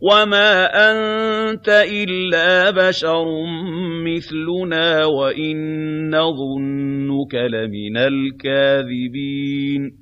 وَمَا أَنتَ إِلَّا بَشَرٌ مِّثْلُنَا وَإِن نَّظُنُّكَ لَمِنَ الْكَاذِبِينَ